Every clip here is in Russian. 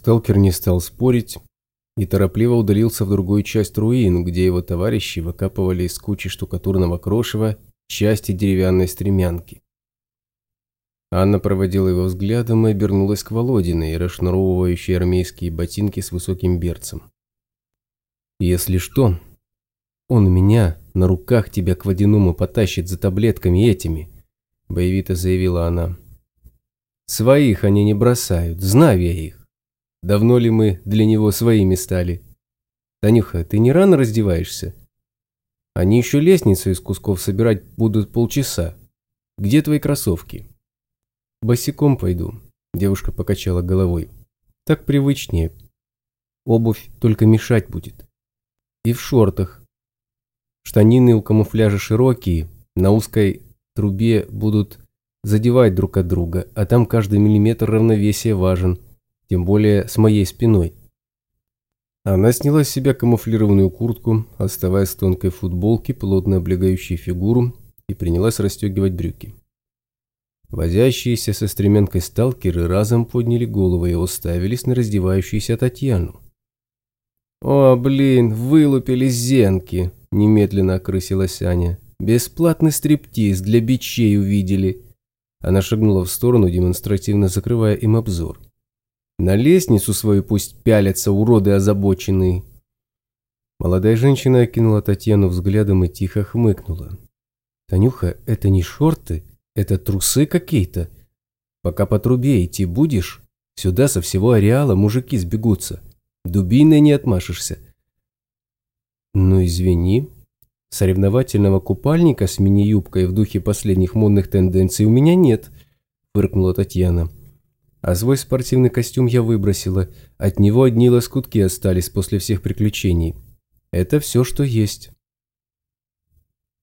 Сталкер не стал спорить и торопливо удалился в другую часть руин, где его товарищи выкапывали из кучи штукатурного крошева части деревянной стремянки. Анна проводила его взглядом и обернулась к Володиной, расшнуровывающей армейские ботинки с высоким берцем. «Если что, он меня на руках тебя к водяному потащит за таблетками этими», – боевито заявила она. «Своих они не бросают, знаю я их. Давно ли мы для него своими стали? Танюха, ты не рано раздеваешься? Они еще лестницу из кусков собирать будут полчаса. Где твои кроссовки?» «Босиком пойду», – девушка покачала головой. «Так привычнее. Обувь только мешать будет. И в шортах. Штанины у камуфляжа широкие, на узкой трубе будут задевать друг от друга, а там каждый миллиметр равновесия важен, тем более с моей спиной». Она сняла с себя камуфлированную куртку, оставаясь в тонкой футболке, плотно облегающей фигуру, и принялась расстегивать брюки. Возящиеся со стременкой сталкеры разом подняли головы и уставились на раздевающуюся Татьяну. «О, блин, вылупили зенки!» – немедленно окрысилась Аня. «Бесплатный стриптиз для бичей увидели!» Она шагнула в сторону, демонстративно закрывая им обзор. «На лестницу свою пусть пялятся уроды озабоченные!» Молодая женщина окинула Татьяну взглядом и тихо хмыкнула. «Танюха, это не шорты, это трусы какие-то. Пока по трубе идти будешь, сюда со всего ареала мужики сбегутся. Дубиной не отмашешься. Ну извини, соревновательного купальника с мини-юбкой в духе последних модных тенденций у меня нет, фыркнула Татьяна. А свой спортивный костюм я выбросила, от него одни лоскутки остались после всех приключений. Это все, что есть.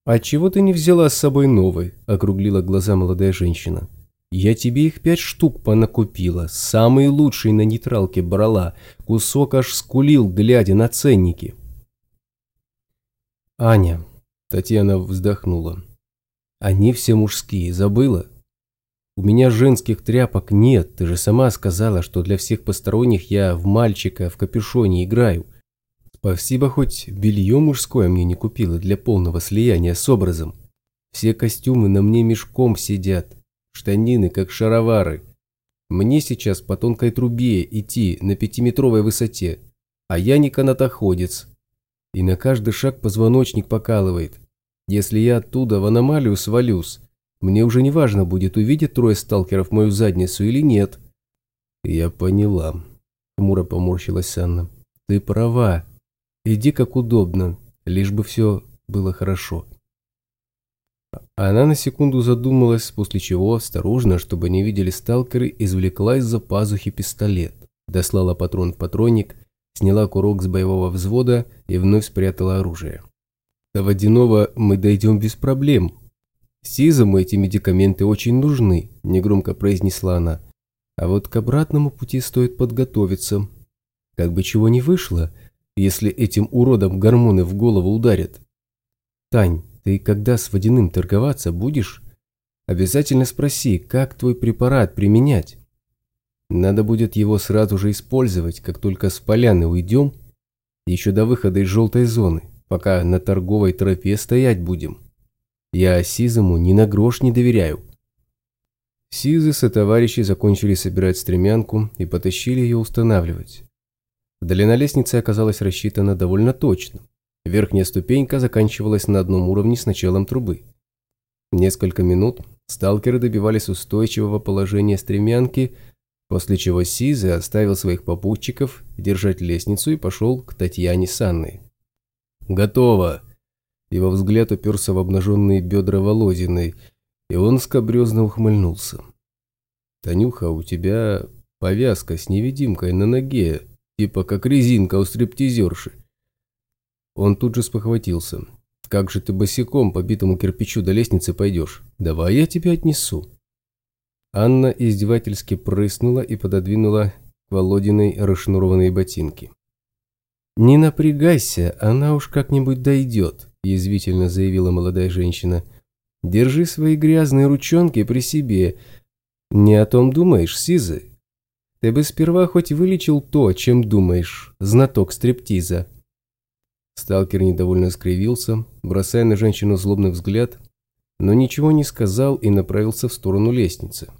«А чего ты не взяла с собой новый?» – округлила глаза молодая женщина. «Я тебе их пять штук понакупила, самые лучшие на нейтралке брала, кусок аж скулил, глядя на ценники». «Аня», – Татьяна вздохнула, – «они все мужские, забыла? У меня женских тряпок нет, ты же сама сказала, что для всех посторонних я в мальчика в капюшоне играю». Спасибо, хоть белье мужское мне не купила для полного слияния с образом. Все костюмы на мне мешком сидят, штанины как шаровары. Мне сейчас по тонкой трубе идти на пятиметровой высоте, а я не канатоходец. И на каждый шаг позвоночник покалывает. Если я оттуда в аномалию свалюсь, мне уже не важно будет увидеть трое сталкеров мою задницу или нет. Я поняла. Хмуро поморщилась Анна. Ты права. Иди как удобно, лишь бы все было хорошо. Она на секунду задумалась, после чего, осторожно, чтобы не видели сталкеры, извлекла из-за пазухи пистолет, дослала патрон в патронник, сняла курок с боевого взвода и вновь спрятала оружие. До водяного мы дойдем без проблем. Сизому эти медикаменты очень нужны, негромко произнесла она. А вот к обратному пути стоит подготовиться. Как бы чего ни вышло, если этим уродам гормоны в голову ударят. Тань, ты когда с водяным торговаться будешь? Обязательно спроси, как твой препарат применять. Надо будет его сразу же использовать, как только с поляны уйдем, еще до выхода из желтой зоны, пока на торговой тропе стоять будем. Я Сизому ни на грош не доверяю. Сизы со товарищи закончили собирать стремянку и потащили ее устанавливать. Длина лестницы оказалась рассчитана довольно точно. Верхняя ступенька заканчивалась на одном уровне с началом трубы. Несколько минут сталкеры добивались устойчивого положения стремянки, после чего Сизы оставил своих попутчиков держать лестницу и пошел к Татьяне с Анной. «Готово!» Его взгляд уперся в обнаженные бедра Володиной, и он скобрезно ухмыльнулся. «Танюха, у тебя повязка с невидимкой на ноге, Типа как резинка у стриптизерши. Он тут же спохватился. «Как же ты босиком по битому кирпичу до лестницы пойдешь? Давай я тебя отнесу». Анна издевательски прыснула и пододвинула к Володиной расшнурованные ботинки. «Не напрягайся, она уж как-нибудь дойдет», – язвительно заявила молодая женщина. «Держи свои грязные ручонки при себе. Не о том думаешь, Сизы? Ты бы сперва хоть вылечил то, чем думаешь, знаток стриптиза». Сталкер недовольно скривился, бросая на женщину злобный взгляд, но ничего не сказал и направился в сторону лестницы.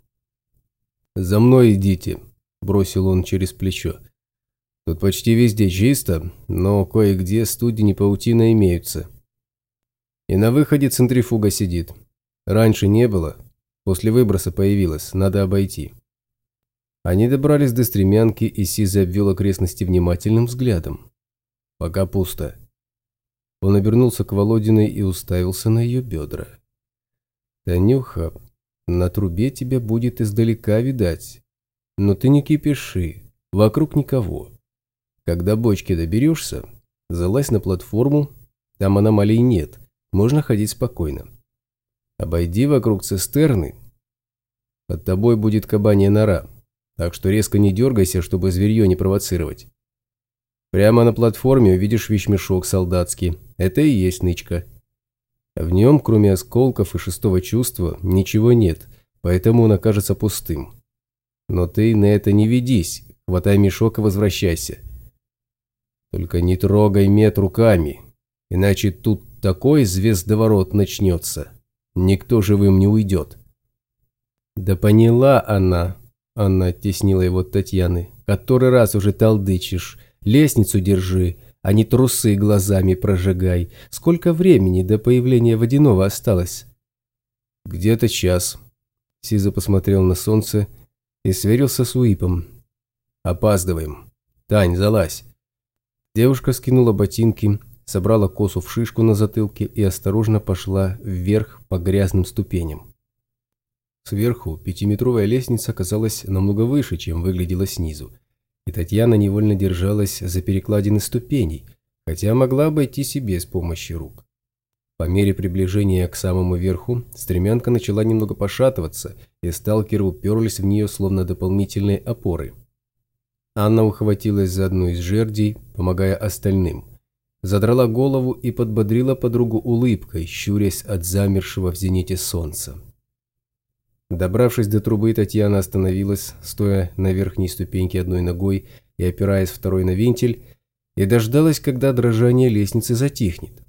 «За мной идите», – бросил он через плечо. «Тут почти везде чисто, но кое-где студени паутина имеются. И на выходе центрифуга сидит. Раньше не было, после выброса появилась, надо обойти». Они добрались до стремянки, и Сиза обвел окрестности внимательным взглядом. «Пока пусто». Он обернулся к Володиной и уставился на ее бедра. «Танюха, на трубе тебя будет издалека видать. Но ты не кипиши, вокруг никого. Когда бочки доберешься, залазь на платформу, там аномалий нет, можно ходить спокойно. Обойди вокруг цистерны, под тобой будет кабанья нора, так что резко не дергайся, чтобы зверье не провоцировать. Прямо на платформе увидишь вещмешок солдатский, это и есть нычка. В нем, кроме осколков и шестого чувства, ничего нет, поэтому он окажется пустым. Но ты на это не ведись, хватай мешок и возвращайся. Только не трогай мет руками, иначе тут такой звездоворот начнется. Никто живым не уйдет. Да поняла она, Анна оттеснила его от Татьяны, который раз уже толдычишь, лестницу держи, а не трусы глазами прожигай. Сколько времени до появления водяного осталось?» «Где-то час». Сиза посмотрел на солнце и сверился с Уипом. «Опаздываем. Тань, залазь». Девушка скинула ботинки, собрала косу в шишку на затылке и осторожно пошла вверх по грязным ступеням. Сверху пятиметровая лестница казалась намного выше, чем выглядела снизу, и Татьяна невольно держалась за перекладины ступеней, хотя могла обойтись и без помощи рук. По мере приближения к самому верху, стремянка начала немного пошатываться, и сталкеры уперлись в нее словно дополнительные опоры. Анна ухватилась за одну из жердей, помогая остальным. Задрала голову и подбодрила подругу улыбкой, щурясь от замершего в зените солнца. Добравшись до трубы, Татьяна остановилась, стоя на верхней ступеньке одной ногой и опираясь второй на вентиль, и дождалась, когда дрожание лестницы затихнет.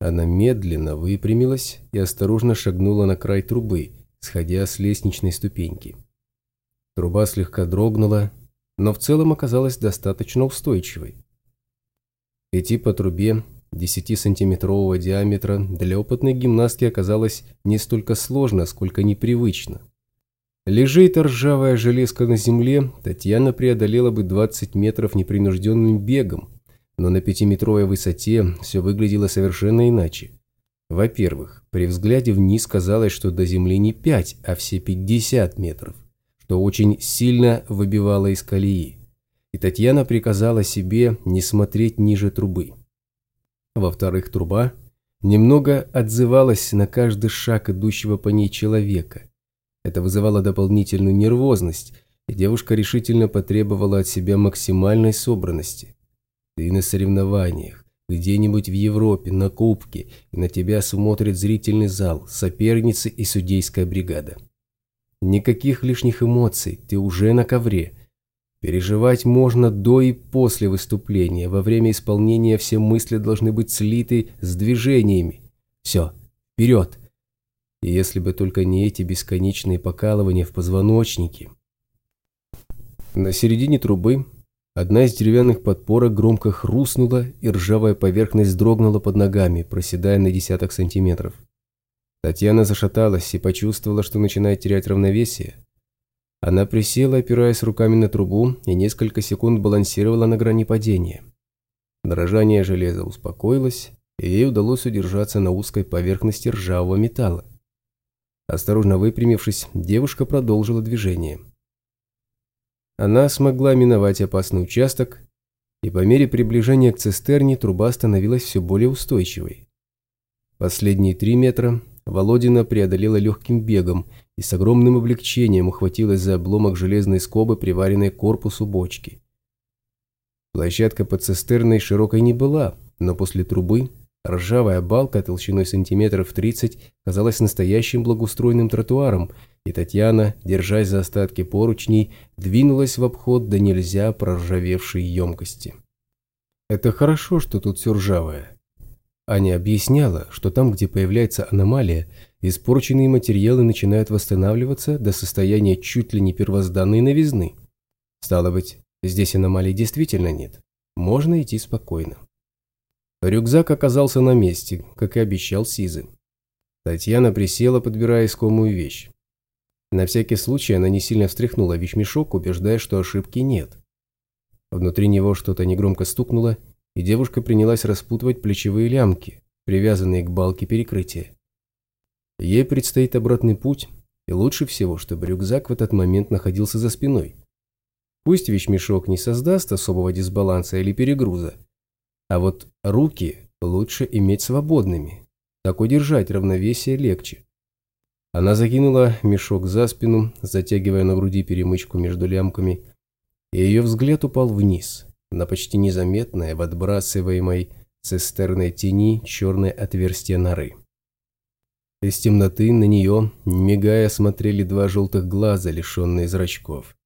Она медленно выпрямилась и осторожно шагнула на край трубы, сходя с лестничной ступеньки. Труба слегка дрогнула, но в целом оказалась достаточно устойчивой. Идти по трубе 10-сантиметрового диаметра для опытной гимнастки оказалось не столько сложно, сколько непривычно. Лежит ржавая железка на земле, Татьяна преодолела бы 20 метров непринужденным бегом, но на пятиметровой высоте все выглядело совершенно иначе. Во-первых, при взгляде вниз казалось, что до земли не 5, а все 50 метров, что очень сильно выбивало из колеи. И Татьяна приказала себе не смотреть ниже трубы. Во-вторых, труба немного отзывалась на каждый шаг идущего по ней человека. Это вызывало дополнительную нервозность, и девушка решительно потребовала от себя максимальной собранности. Ты на соревнованиях, где-нибудь в Европе, на кубке, и на тебя смотрит зрительный зал, соперницы и судейская бригада. Никаких лишних эмоций, ты уже на ковре – Переживать можно до и после выступления. Во время исполнения все мысли должны быть слиты с движениями. Все, вперед! И если бы только не эти бесконечные покалывания в позвоночнике. На середине трубы одна из деревянных подпорок громко хрустнула, и ржавая поверхность дрогнула под ногами, проседая на десяток сантиметров. Татьяна зашаталась и почувствовала, что начинает терять равновесие. Она присела, опираясь руками на трубу, и несколько секунд балансировала на грани падения. Дрожание железа успокоилось, и ей удалось удержаться на узкой поверхности ржавого металла. Осторожно выпрямившись, девушка продолжила движение. Она смогла миновать опасный участок, и по мере приближения к цистерне труба становилась все более устойчивой. Последние три метра Володина преодолела легким бегом и с огромным облегчением ухватилась за обломок железной скобы, приваренной к корпусу бочки. Площадка под цистерной широкой не была, но после трубы ржавая балка толщиной сантиметров 30 казалась настоящим благоустроенным тротуаром, и Татьяна, держась за остатки поручней, двинулась в обход до нельзя проржавевшей емкости. «Это хорошо, что тут все ржавое». Аня объясняла, что там, где появляется аномалия, испорченные материалы начинают восстанавливаться до состояния чуть ли не первозданной новизны. Стало быть, здесь аномалий действительно нет. Можно идти спокойно. Рюкзак оказался на месте, как и обещал Сизы. Татьяна присела, подбирая искомую вещь. На всякий случай она не сильно встряхнула вещмешок, убеждая, что ошибки нет. Внутри него что-то негромко стукнуло, и девушка принялась распутывать плечевые лямки, привязанные к балке перекрытия. Ей предстоит обратный путь, и лучше всего, чтобы рюкзак в этот момент находился за спиной. Пусть вещмешок не создаст особого дисбаланса или перегруза, а вот руки лучше иметь свободными, так удержать равновесие легче. Она закинула мешок за спину, затягивая на груди перемычку между лямками, и ее взгляд упал вниз, на почти незаметное в отбрасываемой цистерной тени черное отверстие норы. Из темноты на нее, мигая, смотрели два желтых глаза, лишенные зрачков.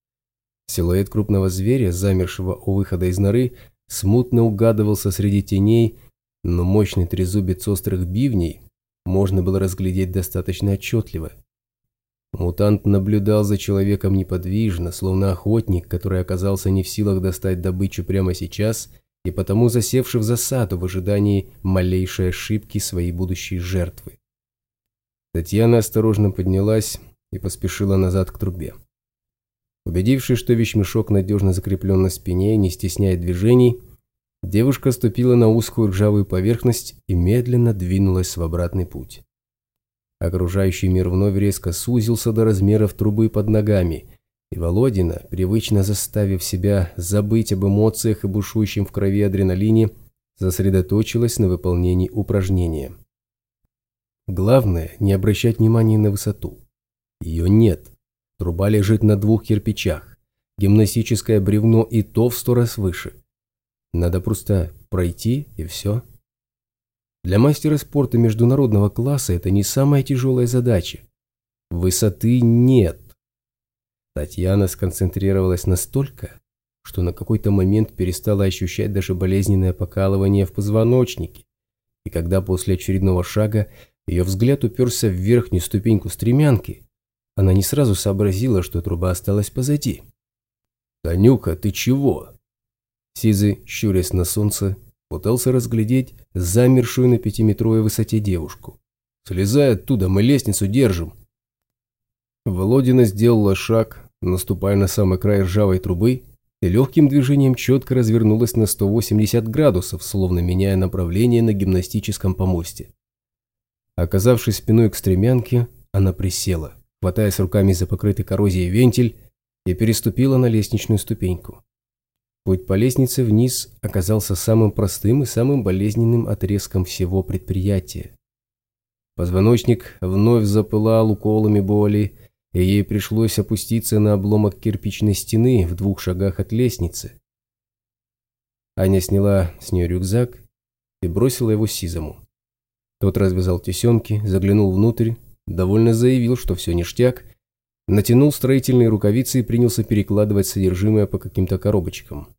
Силуэт крупного зверя, замершего у выхода из норы, смутно угадывался среди теней, но мощный трезубец острых бивней можно было разглядеть достаточно отчетливо. Мутант наблюдал за человеком неподвижно, словно охотник, который оказался не в силах достать добычу прямо сейчас и потому засевший в засаду в ожидании малейшей ошибки своей будущей жертвы. Татьяна осторожно поднялась и поспешила назад к трубе. Убедившись, что вещмешок надежно закреплен на спине и не стесняет движений, девушка ступила на узкую ржавую поверхность и медленно двинулась в обратный путь. Окружающий мир вновь резко сузился до размеров трубы под ногами, и Володина, привычно заставив себя забыть об эмоциях и бушующем в крови адреналине, сосредоточилась на выполнении упражнения. Главное – не обращать внимания на высоту. Ее нет. Труба лежит на двух кирпичах. Гимнастическое бревно и то в сто раз выше. Надо просто пройти и все. Для мастера спорта международного класса это не самая тяжелая задача. Высоты нет. Татьяна сконцентрировалась настолько, что на какой-то момент перестала ощущать даже болезненное покалывание в позвоночнике. И когда после очередного шага ее взгляд уперся в верхнюю ступеньку стремянки, она не сразу сообразила, что труба осталась позади. «Танюка, ты чего?» Сизы, щурясь на солнце, пытался разглядеть замершую на пятиметровой высоте девушку. «Слезай оттуда, мы лестницу держим!» Володина сделала шаг, наступая на самый край ржавой трубы, и легким движением четко развернулась на 180 градусов, словно меняя направление на гимнастическом помосте. Оказавшись спиной к стремянке, она присела, хватаясь руками за покрытый коррозией вентиль, и переступила на лестничную ступеньку. Путь по лестнице вниз оказался самым простым и самым болезненным отрезком всего предприятия. Позвоночник вновь запылал уколами боли, и ей пришлось опуститься на обломок кирпичной стены в двух шагах от лестницы. Аня сняла с нее рюкзак и бросила его Сизому. Тот развязал тесенки, заглянул внутрь, довольно заявил, что все ништяк, натянул строительные рукавицы и принялся перекладывать содержимое по каким-то коробочкам.